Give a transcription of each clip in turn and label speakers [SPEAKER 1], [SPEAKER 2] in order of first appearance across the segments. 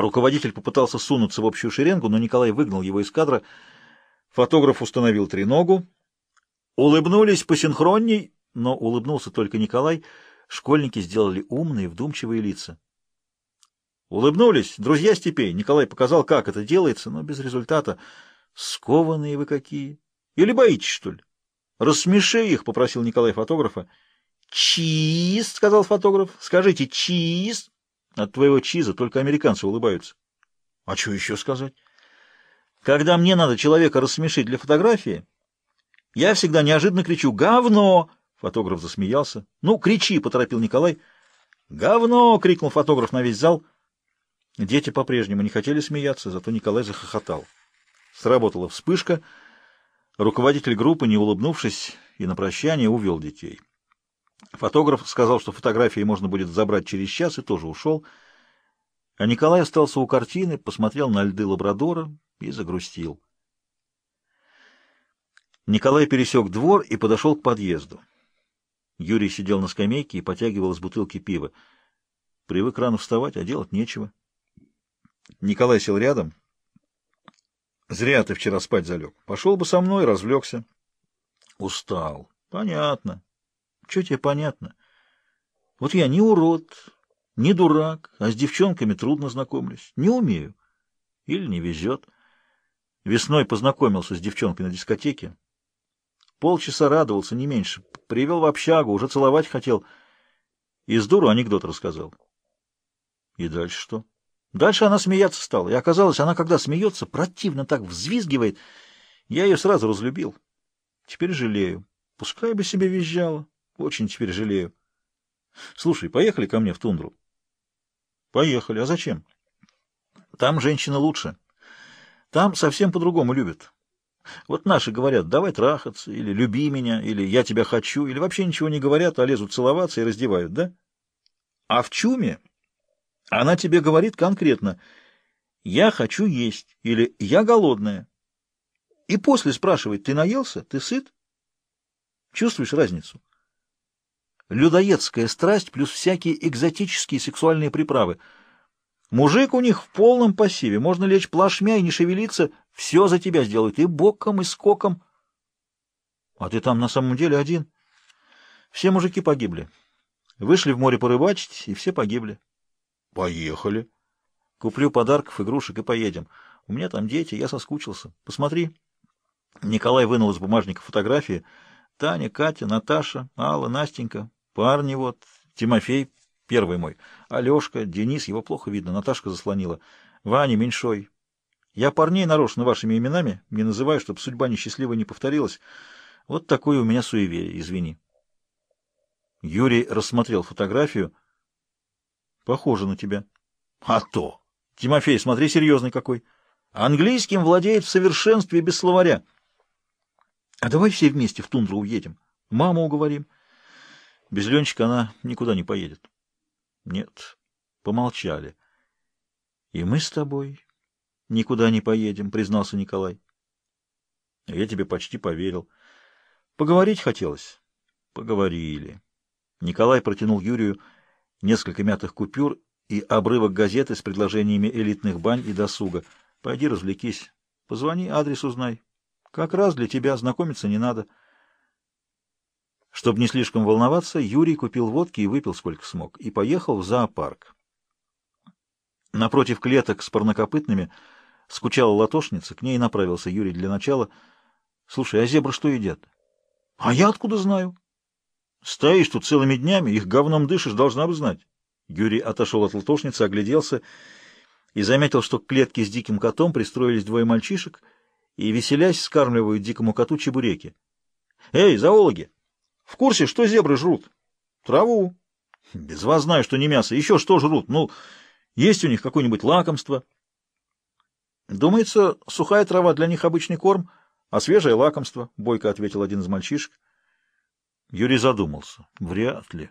[SPEAKER 1] Руководитель попытался сунуться в общую шеренгу, но Николай выгнал его из кадра. Фотограф установил треногу. Улыбнулись посинхронней, но улыбнулся только Николай. Школьники сделали умные, вдумчивые лица. Улыбнулись. Друзья степей. Николай показал, как это делается, но без результата. Скованные вы какие. Или боитесь, что ли? Рассмеши их, попросил Николай фотографа. Чиз, сказал фотограф. Скажите, чиз. От твоего чиза только американцы улыбаются. А что еще сказать? Когда мне надо человека рассмешить для фотографии, я всегда неожиданно кричу «Говно!» Фотограф засмеялся. «Ну, кричи!» — поторопил Николай. «Говно!» — крикнул фотограф на весь зал. Дети по-прежнему не хотели смеяться, зато Николай захохотал. Сработала вспышка. Руководитель группы, не улыбнувшись и на прощание, увел детей. Фотограф сказал, что фотографии можно будет забрать через час, и тоже ушел. А Николай остался у картины, посмотрел на льды лабрадора и загрустил. Николай пересек двор и подошел к подъезду. Юрий сидел на скамейке и потягивал из бутылки пива. Привык рано вставать, а делать нечего. Николай сел рядом. Зря ты вчера спать залег. Пошел бы со мной, развлекся. Устал. Понятно. Что тебе понятно? Вот я не урод, не дурак, а с девчонками трудно знакомлюсь. Не умею. Или не везет. Весной познакомился с девчонкой на дискотеке. Полчаса радовался, не меньше. Привел в общагу, уже целовать хотел. И с дуру анекдот рассказал. И дальше что? Дальше она смеяться стала, и оказалось, она, когда смеется, противно так взвизгивает. Я ее сразу разлюбил. Теперь жалею. Пускай бы себе визжала. Очень теперь жалею. Слушай, поехали ко мне в тундру. Поехали. А зачем? Там женщина лучше. Там совсем по-другому любят. Вот наши говорят, давай трахаться, или люби меня, или я тебя хочу, или вообще ничего не говорят, а лезут целоваться и раздевают, да? А в чуме она тебе говорит конкретно «я хочу есть» или «я голодная». И после спрашивает «ты наелся? Ты сыт?» Чувствуешь разницу? Людоедская страсть плюс всякие экзотические сексуальные приправы. Мужик у них в полном пассиве. Можно лечь плашмя и не шевелиться. Все за тебя сделают. И боком, и скоком. А ты там на самом деле один. Все мужики погибли. Вышли в море порыбачить, и все погибли. Поехали. Куплю подарков, игрушек и поедем. У меня там дети, я соскучился. Посмотри. Николай вынул из бумажника фотографии. Таня, Катя, Наташа, Алла, Настенька, парни вот, Тимофей, первый мой, Алешка, Денис, его плохо видно, Наташка заслонила, Ваня, Меньшой. Я парней нарочно вашими именами не называю, чтобы судьба несчастливая не повторилась. Вот такое у меня суеверие, извини. Юрий рассмотрел фотографию. Похоже на тебя. А то! Тимофей, смотри, серьезный какой. Английским владеет в совершенстве без словаря. А давай все вместе в тундру уедем. Маму уговорим. Без Ленчика она никуда не поедет. Нет, помолчали. И мы с тобой никуда не поедем, признался Николай. Я тебе почти поверил. Поговорить хотелось. Поговорили. Николай протянул Юрию несколько мятых купюр и обрывок газеты с предложениями элитных бань и досуга. Пойди развлекись. Позвони, адрес узнай. Как раз для тебя знакомиться не надо. Чтобы не слишком волноваться, Юрий купил водки и выпил сколько смог, и поехал в зоопарк. Напротив клеток с парнокопытными скучала латошница, к ней направился Юрий для начала. — Слушай, а зебры что едят? — А я откуда знаю? Стоишь тут целыми днями, их говном дышишь, должна бы знать. Юрий отошел от латошницы, огляделся и заметил, что к клетке с диким котом пристроились двое мальчишек и, веселясь, скармливают дикому коту чебуреки. «Эй, зоологи! В курсе, что зебры жрут?» «Траву». «Без вас знаю, что не мясо. Еще что жрут? Ну, есть у них какое-нибудь лакомство?» «Думается, сухая трава для них обычный корм, а свежее лакомство», — бойко ответил один из мальчишек. Юрий задумался. Вряд ли.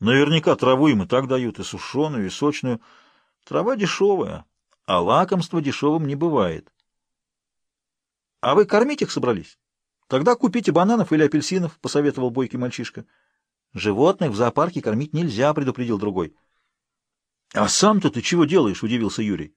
[SPEAKER 1] Наверняка траву им и так дают, и сушеную, и сочную. Трава дешевая, а лакомство дешевым не бывает. — А вы кормить их собрались? Тогда купите бананов или апельсинов, — посоветовал бойкий мальчишка. — Животных в зоопарке кормить нельзя, — предупредил другой. — А сам-то ты чего делаешь? — удивился Юрий.